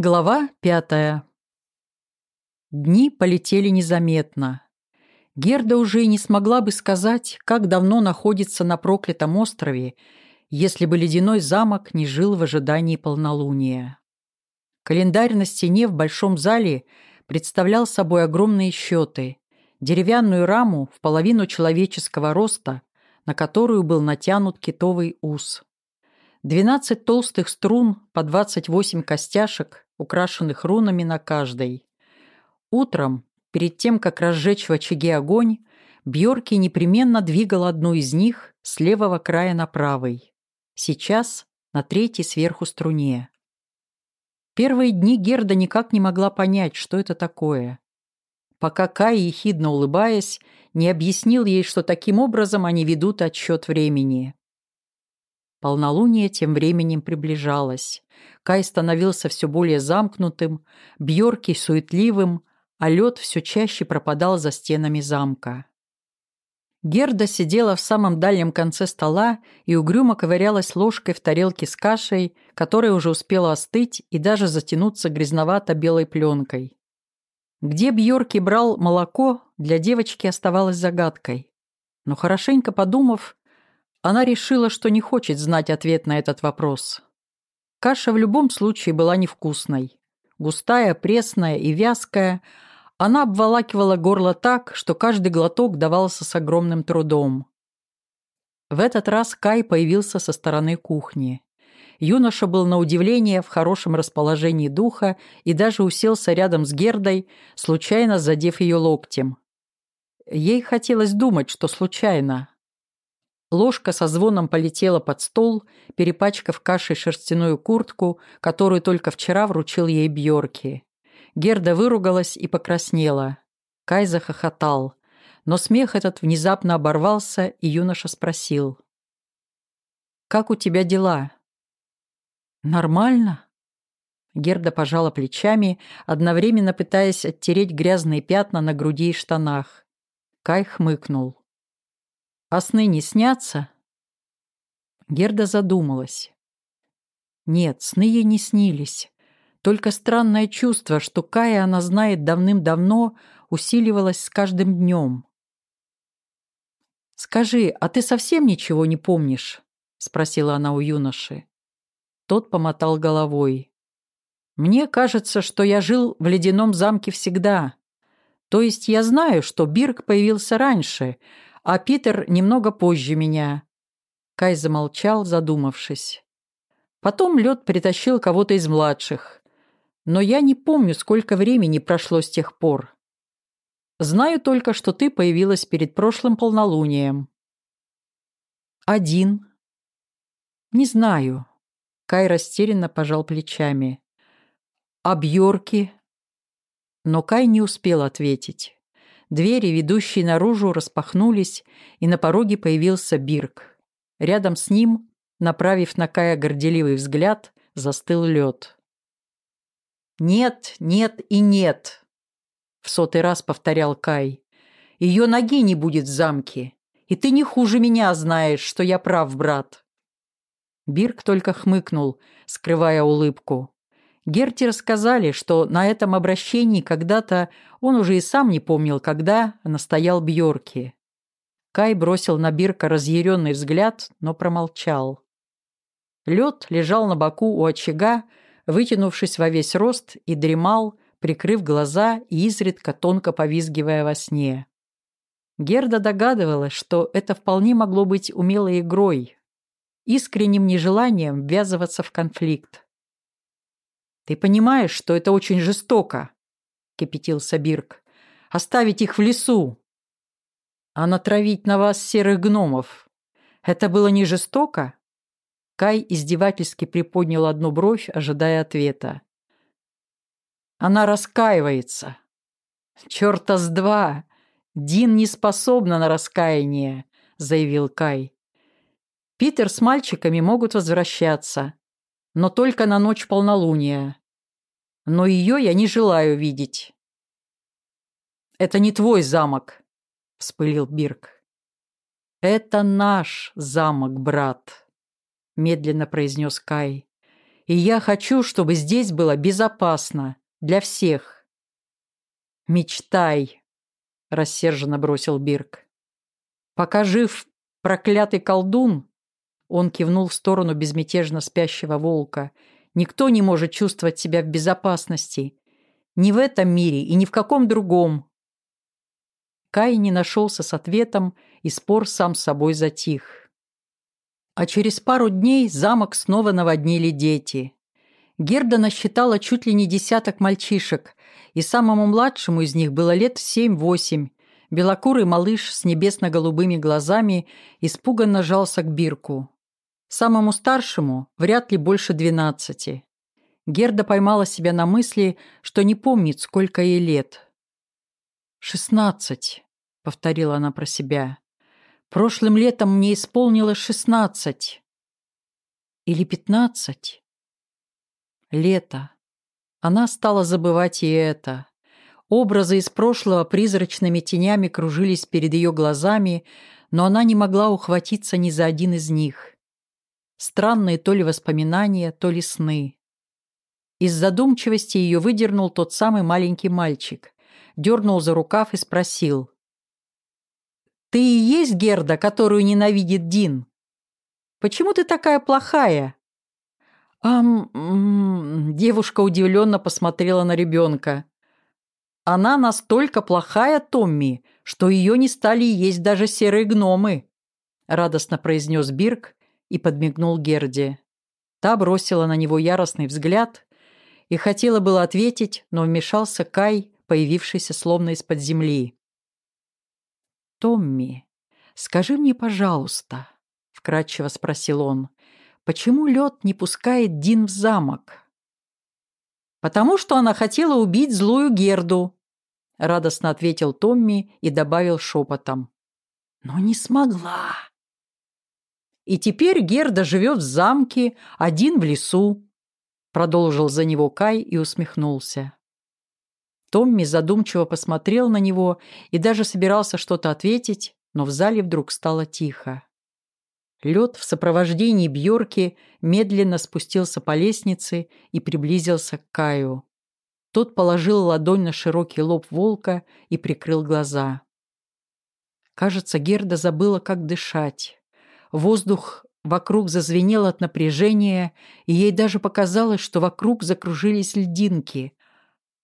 Глава пятая. Дни полетели незаметно. Герда уже и не смогла бы сказать, как давно находится на проклятом острове, если бы ледяной замок не жил в ожидании полнолуния. Календарь на стене в большом зале представлял собой огромные счеты, деревянную раму в половину человеческого роста, на которую был натянут китовый ус. Двенадцать толстых струн по двадцать восемь костяшек украшенных рунами на каждой. Утром, перед тем, как разжечь в очаге огонь, Бьорки непременно двигал одну из них с левого края на правый. Сейчас на третьей сверху струне. Первые дни Герда никак не могла понять, что это такое. Пока Кай, ехидно улыбаясь, не объяснил ей, что таким образом они ведут отсчет времени. Полнолуние тем временем приближалось. Кай становился все более замкнутым, Бьорки суетливым, а лед все чаще пропадал за стенами замка. Герда сидела в самом дальнем конце стола и угрюмо ковырялась ложкой в тарелке с кашей, которая уже успела остыть и даже затянуться грязновато-белой пленкой. Где Бьорки брал молоко, для девочки оставалось загадкой. Но хорошенько подумав, она решила, что не хочет знать ответ на этот вопрос. Каша в любом случае была невкусной. Густая, пресная и вязкая, она обволакивала горло так, что каждый глоток давался с огромным трудом. В этот раз Кай появился со стороны кухни. Юноша был на удивление в хорошем расположении духа и даже уселся рядом с Гердой, случайно задев ее локтем. Ей хотелось думать, что случайно, Ложка со звоном полетела под стол, перепачкав кашей шерстяную куртку, которую только вчера вручил ей Бьорки. Герда выругалась и покраснела. Кай захохотал. Но смех этот внезапно оборвался, и юноша спросил. «Как у тебя дела?» «Нормально?» Герда пожала плечами, одновременно пытаясь оттереть грязные пятна на груди и штанах. Кай хмыкнул. А сны не снятся?» Герда задумалась. Нет, сны ей не снились. Только странное чувство, что Кая она знает давным-давно, усиливалось с каждым днем. «Скажи, а ты совсем ничего не помнишь?» — спросила она у юноши. Тот помотал головой. «Мне кажется, что я жил в ледяном замке всегда. То есть я знаю, что Бирк появился раньше, а Питер немного позже меня». Кай замолчал, задумавшись. Потом лед притащил кого-то из младших. Но я не помню, сколько времени прошло с тех пор. Знаю только, что ты появилась перед прошлым полнолунием. Один. Не знаю. Кай растерянно пожал плечами. А Бьорки? Но Кай не успел ответить. Двери, ведущие наружу, распахнулись, и на пороге появился Бирк. Рядом с ним, направив на Кая горделивый взгляд, застыл лед. «Нет, нет и нет!» — в сотый раз повторял Кай. «Ее ноги не будет в замке, и ты не хуже меня знаешь, что я прав, брат». Бирк только хмыкнул, скрывая улыбку. Герти рассказали, что на этом обращении когда-то он уже и сам не помнил, когда настоял Бьорки. Кай бросил на Бирка разъяренный взгляд, но промолчал. Лед лежал на боку у очага, вытянувшись во весь рост, и дремал, прикрыв глаза и изредка тонко повизгивая во сне. Герда догадывалась, что это вполне могло быть умелой игрой, искренним нежеланием ввязываться в конфликт. «Ты понимаешь, что это очень жестоко?» — кипятился Бирк. «Оставить их в лесу, а натравить на вас серых гномов. Это было не жестоко?» Кай издевательски приподнял одну бровь, ожидая ответа. «Она раскаивается». «Черта с два! Дин не способна на раскаяние», — заявил Кай. «Питер с мальчиками могут возвращаться, но только на ночь полнолуния. Но ее я не желаю видеть. «Это не твой замок», — вспылил Бирк. «Это наш замок, брат», — медленно произнес Кай. И я хочу, чтобы здесь было безопасно. Для всех. Мечтай, рассерженно бросил Бирк. Пока жив проклятый колдун, он кивнул в сторону безмятежно спящего волка, никто не может чувствовать себя в безопасности. Ни в этом мире и ни в каком другом. Кай не нашелся с ответом, и спор сам собой затих. А через пару дней замок снова наводнили дети. Герда насчитала чуть ли не десяток мальчишек, и самому младшему из них было лет семь-восемь. Белокурый малыш с небесно-голубыми глазами испуганно жался к Бирку. Самому старшему вряд ли больше двенадцати. Герда поймала себя на мысли, что не помнит, сколько ей лет. «Шестнадцать», — повторила она про себя. «Прошлым летом мне исполнилось шестнадцать. Или пятнадцать. Лето. Она стала забывать и это. Образы из прошлого призрачными тенями кружились перед ее глазами, но она не могла ухватиться ни за один из них. Странные то ли воспоминания, то ли сны. Из задумчивости ее выдернул тот самый маленький мальчик, дернул за рукав и спросил. «Ты и есть Герда, которую ненавидит Дин? Почему ты такая плохая?» Ам, девушка удивленно посмотрела на ребенка. Она настолько плохая, Томми, что ее не стали есть даже серые гномы, радостно произнес Бирк и подмигнул Герде. Та бросила на него яростный взгляд и хотела было ответить, но вмешался Кай, появившийся словно из-под земли. «Томми, скажи мне, пожалуйста», — вкратчиво спросил он, Почему лед не пускает Дин в замок? «Потому что она хотела убить злую Герду», — радостно ответил Томми и добавил шепотом. «Но не смогла». «И теперь Герда живет в замке, один в лесу», — продолжил за него Кай и усмехнулся. Томми задумчиво посмотрел на него и даже собирался что-то ответить, но в зале вдруг стало тихо. Лед в сопровождении Бьорки медленно спустился по лестнице и приблизился к Каю. Тот положил ладонь на широкий лоб волка и прикрыл глаза. Кажется, Герда забыла, как дышать. Воздух вокруг зазвенел от напряжения, и ей даже показалось, что вокруг закружились льдинки.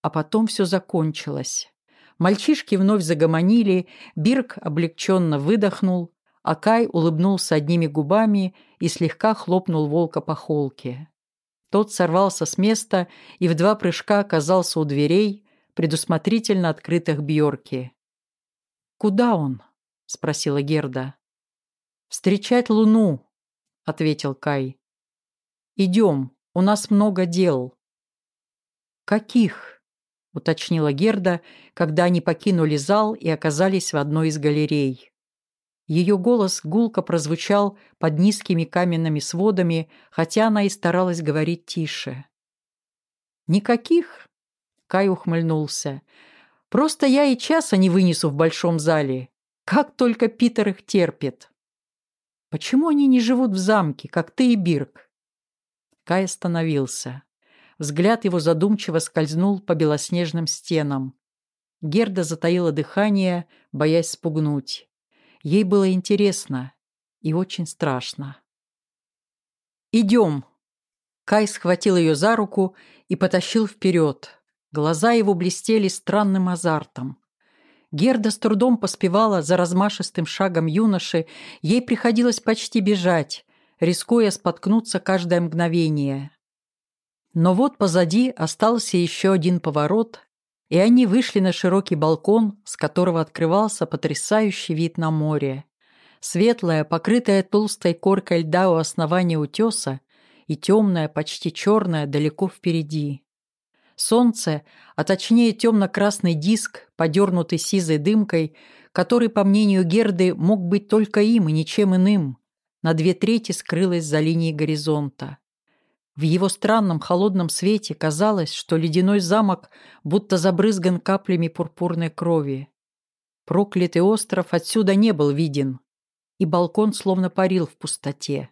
А потом все закончилось. Мальчишки вновь загомонили, Бирк облегченно выдохнул, Акай улыбнулся одними губами и слегка хлопнул волка по холке. Тот сорвался с места и в два прыжка оказался у дверей, предусмотрительно открытых Бьорки. «Куда он?» — спросила Герда. «Встречать луну», — ответил Кай. «Идем, у нас много дел». «Каких?» — уточнила Герда, когда они покинули зал и оказались в одной из галерей. Ее голос гулко прозвучал под низкими каменными сводами, хотя она и старалась говорить тише. «Никаких?» — Кай ухмыльнулся. «Просто я и часа не вынесу в большом зале. Как только Питер их терпит!» «Почему они не живут в замке, как ты и Бирк?» Кай остановился. Взгляд его задумчиво скользнул по белоснежным стенам. Герда затаила дыхание, боясь спугнуть. Ей было интересно и очень страшно. «Идем!» Кай схватил ее за руку и потащил вперед. Глаза его блестели странным азартом. Герда с трудом поспевала за размашистым шагом юноши, ей приходилось почти бежать, рискуя споткнуться каждое мгновение. Но вот позади остался еще один поворот, и они вышли на широкий балкон, с которого открывался потрясающий вид на море. Светлая, покрытая толстой коркой льда у основания утеса, и темная, почти черная, далеко впереди. Солнце, а точнее темно-красный диск, подернутый сизой дымкой, который, по мнению Герды, мог быть только им и ничем иным, на две трети скрылось за линией горизонта. В его странном холодном свете казалось, что ледяной замок будто забрызган каплями пурпурной крови. Проклятый остров отсюда не был виден, и балкон словно парил в пустоте.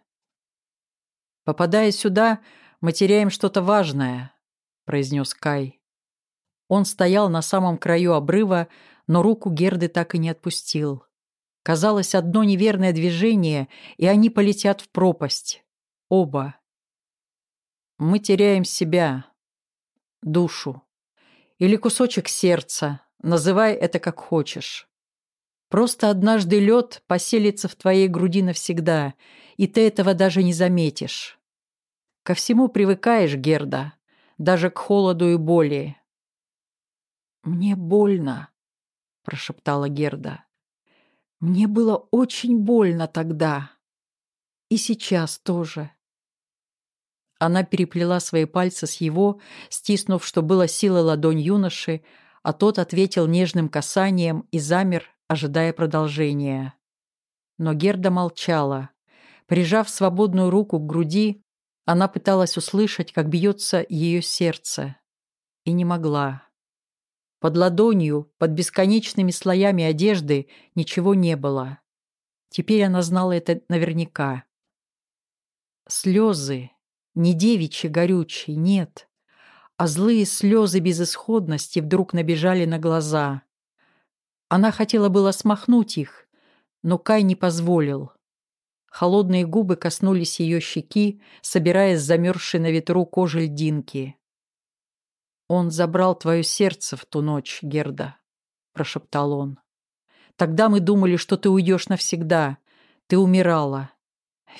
Попадая сюда, Мы теряем что-то важное», — произнес Кай. Он стоял на самом краю обрыва, но руку Герды так и не отпустил. Казалось, одно неверное движение, и они полетят в пропасть. Оба. Мы теряем себя, душу. Или кусочек сердца, называй это как хочешь. Просто однажды лед поселится в твоей груди навсегда, и ты этого даже не заметишь. Ко всему привыкаешь, Герда, даже к холоду и боли. «Мне больно», — прошептала Герда. «Мне было очень больно тогда. И сейчас тоже». Она переплела свои пальцы с его, стиснув, что было силы ладонь юноши, а тот ответил нежным касанием и замер, ожидая продолжения. Но Герда молчала. Прижав свободную руку к груди, она пыталась услышать, как бьется ее сердце. И не могла. Под ладонью, под бесконечными слоями одежды ничего не было. Теперь она знала это наверняка. Слезы, не девичьи горючие, нет, а злые слезы безысходности вдруг набежали на глаза. Она хотела было смахнуть их, но Кай не позволил. Холодные губы коснулись ее щеки, собираясь замерзшей на ветру кожи льдинки. «Он забрал твое сердце в ту ночь, Герда», — прошептал он. «Тогда мы думали, что ты уйдешь навсегда. Ты умирала.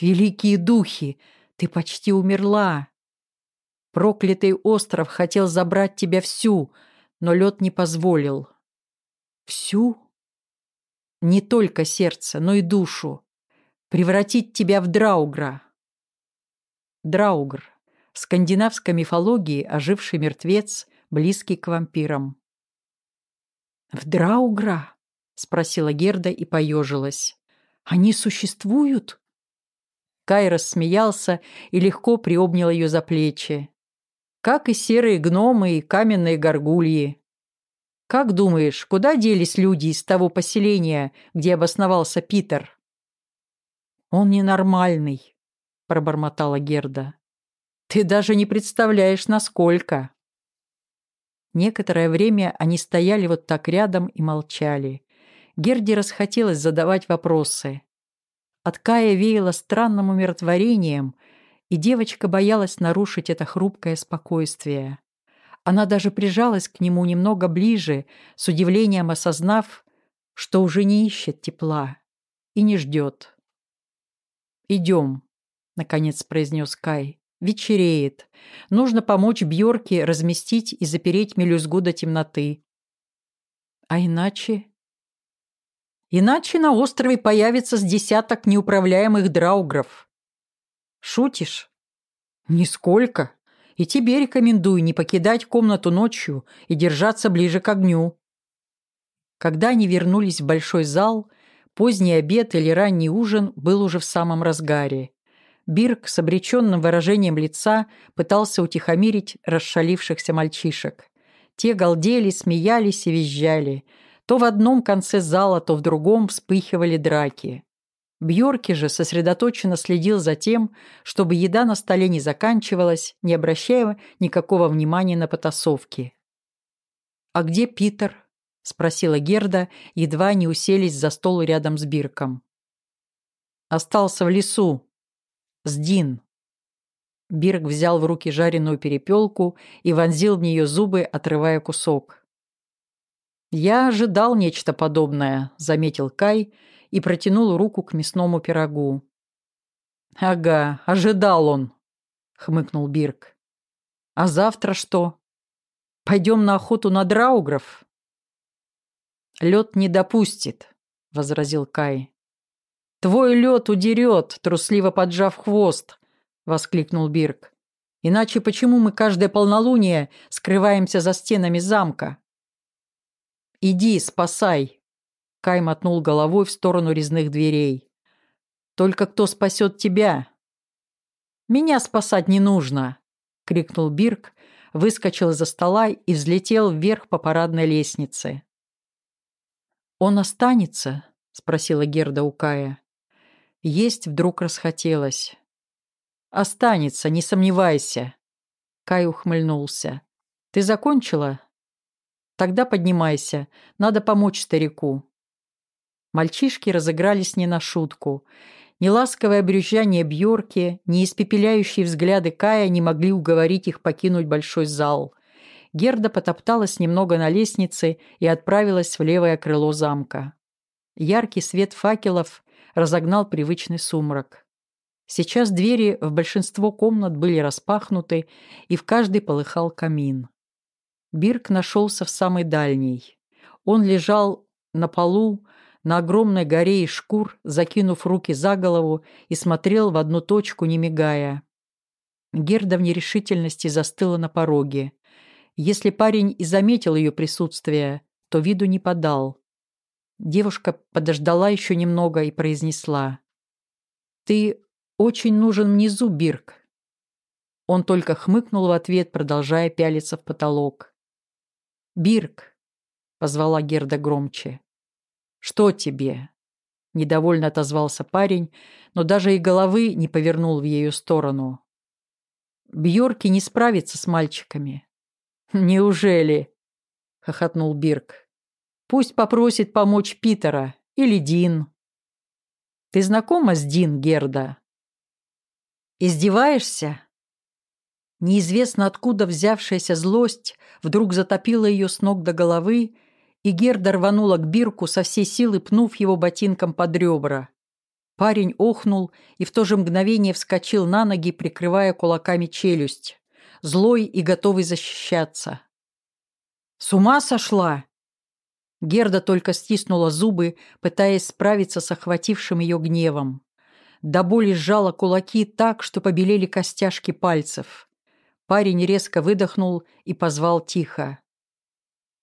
Великие духи, ты почти умерла. Проклятый остров хотел забрать тебя всю, но лед не позволил. Всю? Не только сердце, но и душу. Превратить тебя в Драугра. Драугр в скандинавской мифологии оживший мертвец, близкий к вампирам. «В Драугра?» — спросила Герда и поежилась. «Они существуют?» Кай рассмеялся и легко приобнял ее за плечи. «Как и серые гномы и каменные горгульи. Как думаешь, куда делись люди из того поселения, где обосновался Питер?» «Он ненормальный», — пробормотала Герда. Ты даже не представляешь, насколько. Некоторое время они стояли вот так рядом и молчали. Герде расхотелось задавать вопросы. От Кая веяло странным умиротворением, и девочка боялась нарушить это хрупкое спокойствие. Она даже прижалась к нему немного ближе, с удивлением осознав, что уже не ищет тепла и не ждет. «Идем», — наконец произнес Кай. Вечереет. Нужно помочь Бьорке разместить и запереть мелюзгу до темноты. А иначе? Иначе на острове появится с десяток неуправляемых драугров. Шутишь? Нисколько. И тебе рекомендую не покидать комнату ночью и держаться ближе к огню. Когда они вернулись в большой зал, поздний обед или ранний ужин был уже в самом разгаре. Бирк с обреченным выражением лица пытался утихомирить расшалившихся мальчишек. Те галдели, смеялись и визжали. То в одном конце зала, то в другом вспыхивали драки. Бьорки же сосредоточенно следил за тем, чтобы еда на столе не заканчивалась, не обращая никакого внимания на потасовки. «А где Питер?» — спросила Герда, едва не уселись за стол рядом с Бирком. «Остался в лесу», Сдин. Бирк взял в руки жареную перепелку и вонзил в нее зубы, отрывая кусок. «Я ожидал нечто подобное», — заметил Кай и протянул руку к мясному пирогу. «Ага, ожидал он», — хмыкнул Бирк. «А завтра что? Пойдем на охоту на драугров?» «Лед не допустит», — возразил Кай. «Твой лед удерет, трусливо поджав хвост!» — воскликнул Бирк. «Иначе почему мы каждое полнолуние скрываемся за стенами замка?» «Иди, спасай!» — Кай мотнул головой в сторону резных дверей. «Только кто спасет тебя?» «Меня спасать не нужно!» — крикнул Бирк, выскочил из-за стола и взлетел вверх по парадной лестнице. «Он останется?» — спросила Герда у Кая. Есть вдруг расхотелось. «Останется, не сомневайся». Кай ухмыльнулся. «Ты закончила?» «Тогда поднимайся. Надо помочь старику». Мальчишки разыгрались не на шутку. Ни ласковое брюзжание Бьорки, ни испепеляющие взгляды Кая не могли уговорить их покинуть большой зал. Герда потопталась немного на лестнице и отправилась в левое крыло замка. Яркий свет факелов разогнал привычный сумрак. Сейчас двери в большинство комнат были распахнуты, и в каждой полыхал камин. Бирк нашелся в самой дальней. Он лежал на полу, на огромной горе из шкур, закинув руки за голову и смотрел в одну точку, не мигая. Герда в нерешительности застыла на пороге. Если парень и заметил ее присутствие, то виду не подал. Девушка подождала еще немного и произнесла. «Ты очень нужен внизу, Бирк». Он только хмыкнул в ответ, продолжая пялиться в потолок. «Бирк», — позвала Герда громче. «Что тебе?» Недовольно отозвался парень, но даже и головы не повернул в ее сторону. Бьорки не справится с мальчиками. «Неужели?» — хохотнул Бирк. «Пусть попросит помочь Питера или Дин». «Ты знакома с Дин, Герда?» «Издеваешься?» Неизвестно откуда взявшаяся злость вдруг затопила ее с ног до головы, и Герда рванула к Бирку со всей силы, пнув его ботинком под ребра. Парень охнул и в то же мгновение вскочил на ноги, прикрывая кулаками челюсть злой и готовый защищаться. «С ума сошла?» Герда только стиснула зубы, пытаясь справиться с охватившим ее гневом. До боли сжала кулаки так, что побелели костяшки пальцев. Парень резко выдохнул и позвал тихо.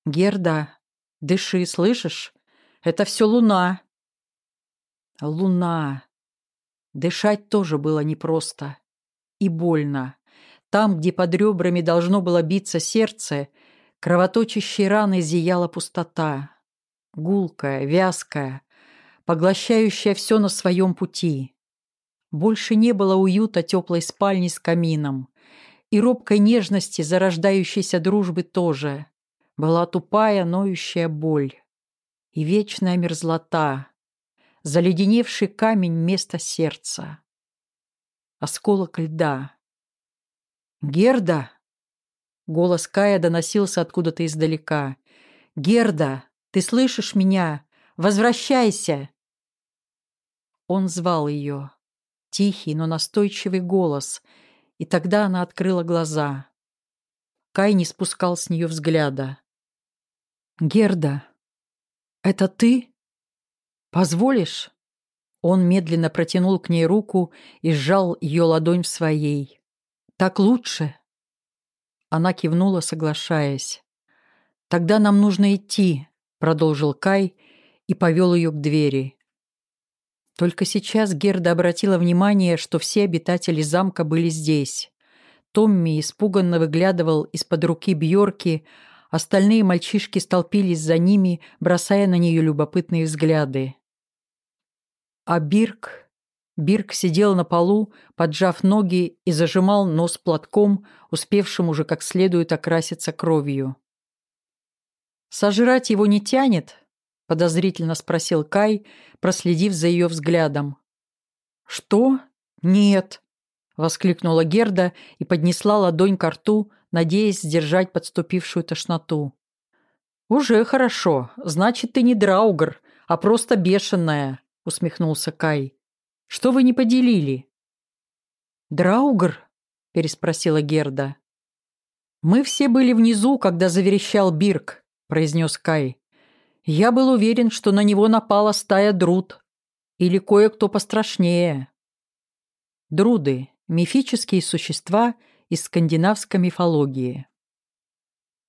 «Герда, дыши, слышишь? Это все луна». Луна. Дышать тоже было непросто и больно. Там, где под ребрами должно было биться сердце, кровоточащей раной зияла пустота. Гулкая, вязкая, поглощающая все на своем пути. Больше не было уюта теплой спальни с камином. И робкой нежности зарождающейся дружбы тоже. Была тупая, ноющая боль. И вечная мерзлота. Заледеневший камень вместо сердца. Осколок льда «Герда!» Голос Кая доносился откуда-то издалека. «Герда, ты слышишь меня? Возвращайся!» Он звал ее. Тихий, но настойчивый голос. И тогда она открыла глаза. Кай не спускал с нее взгляда. «Герда, это ты? Позволишь?» Он медленно протянул к ней руку и сжал ее ладонь в своей. Так лучше?» Она кивнула, соглашаясь. «Тогда нам нужно идти», — продолжил Кай и повел ее к двери. Только сейчас Герда обратила внимание, что все обитатели замка были здесь. Томми испуганно выглядывал из-под руки Бьорки, остальные мальчишки столпились за ними, бросая на нее любопытные взгляды. А Бирк Бирк сидел на полу, поджав ноги и зажимал нос платком, успевшим уже как следует окраситься кровью. «Сожрать его не тянет?» — подозрительно спросил Кай, проследив за ее взглядом. «Что? Нет!» — воскликнула Герда и поднесла ладонь к рту, надеясь сдержать подступившую тошноту. «Уже хорошо. Значит, ты не драугр, а просто бешеная», — усмехнулся Кай. Что вы не поделили?» «Драугр?» — переспросила Герда. «Мы все были внизу, когда заверещал Бирк», — произнес Кай. «Я был уверен, что на него напала стая друд. Или кое-кто пострашнее». Друды — мифические существа из скандинавской мифологии.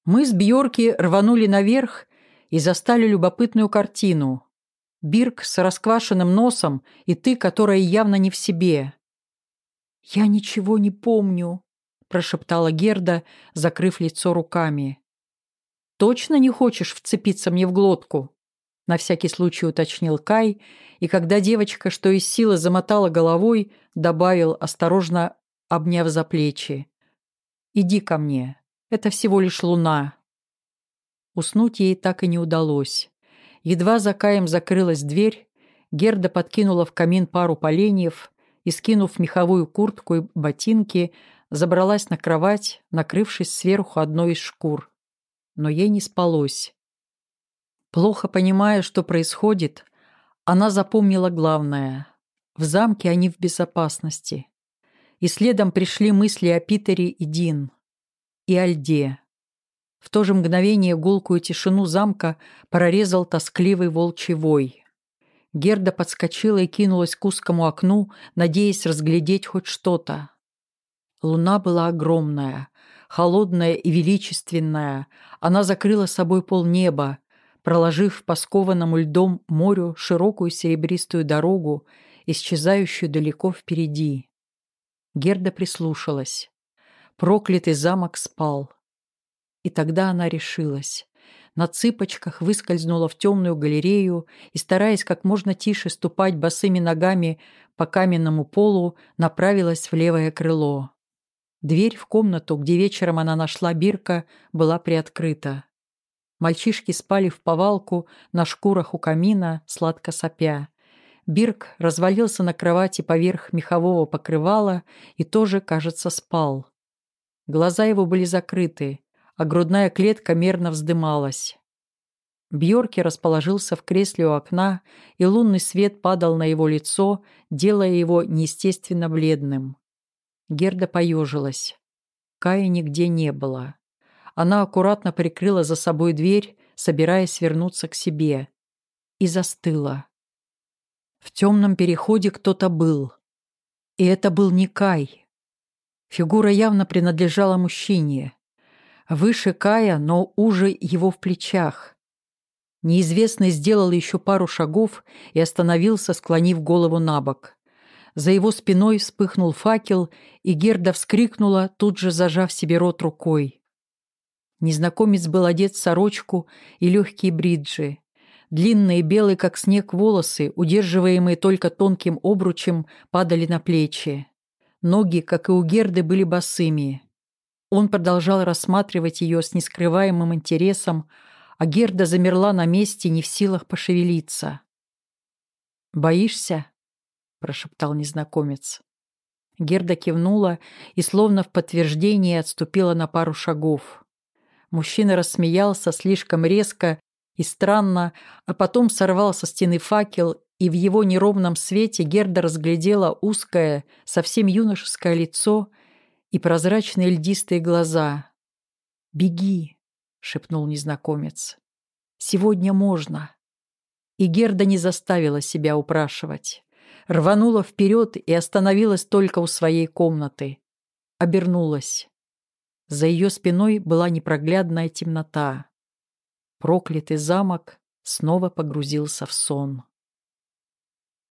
Мы с Бьорки рванули наверх и застали любопытную картину. Бирк с расквашенным носом и ты, которая явно не в себе. «Я ничего не помню», — прошептала Герда, закрыв лицо руками. «Точно не хочешь вцепиться мне в глотку?» На всякий случай уточнил Кай, и когда девочка, что из силы, замотала головой, добавил, осторожно обняв за плечи. «Иди ко мне. Это всего лишь луна». Уснуть ей так и не удалось. Едва за Каем закрылась дверь, Герда подкинула в камин пару поленьев и, скинув меховую куртку и ботинки, забралась на кровать, накрывшись сверху одной из шкур. Но ей не спалось. Плохо понимая, что происходит, она запомнила главное. В замке они в безопасности. И следом пришли мысли о Питере и Дин. И о льде. В то же мгновение гулкую тишину замка прорезал тоскливый волчий вой. Герда подскочила и кинулась к узкому окну, надеясь разглядеть хоть что-то. Луна была огромная, холодная и величественная. Она закрыла собой полнеба, проложив по скованному льдом морю широкую серебристую дорогу, исчезающую далеко впереди. Герда прислушалась. Проклятый замок спал. И тогда она решилась. На цыпочках выскользнула в темную галерею и, стараясь как можно тише ступать босыми ногами по каменному полу, направилась в левое крыло. Дверь в комнату, где вечером она нашла Бирка, была приоткрыта. Мальчишки спали в повалку на шкурах у камина, сладко сопя. Бирк развалился на кровати поверх мехового покрывала и тоже, кажется, спал. Глаза его были закрыты, а грудная клетка мерно вздымалась. Бьорки расположился в кресле у окна, и лунный свет падал на его лицо, делая его неестественно бледным. Герда поежилась. Кая нигде не было. Она аккуратно прикрыла за собой дверь, собираясь вернуться к себе. И застыла. В темном переходе кто-то был. И это был не Кай. Фигура явно принадлежала мужчине. Выше Кая, но уже его в плечах. Неизвестный сделал еще пару шагов и остановился, склонив голову на бок. За его спиной вспыхнул факел, и Герда вскрикнула, тут же зажав себе рот рукой. Незнакомец был одет в сорочку и легкие бриджи. Длинные белые, как снег, волосы, удерживаемые только тонким обручем, падали на плечи. Ноги, как и у Герды, были босыми. Он продолжал рассматривать ее с нескрываемым интересом, а Герда замерла на месте, не в силах пошевелиться. «Боишься?» — прошептал незнакомец. Герда кивнула и, словно в подтверждение, отступила на пару шагов. Мужчина рассмеялся слишком резко и странно, а потом сорвал со стены факел, и в его неровном свете Герда разглядела узкое, совсем юношеское лицо и прозрачные льдистые глаза. «Беги!» — шепнул незнакомец. «Сегодня можно!» И Герда не заставила себя упрашивать. Рванула вперед и остановилась только у своей комнаты. Обернулась. За ее спиной была непроглядная темнота. Проклятый замок снова погрузился в сон.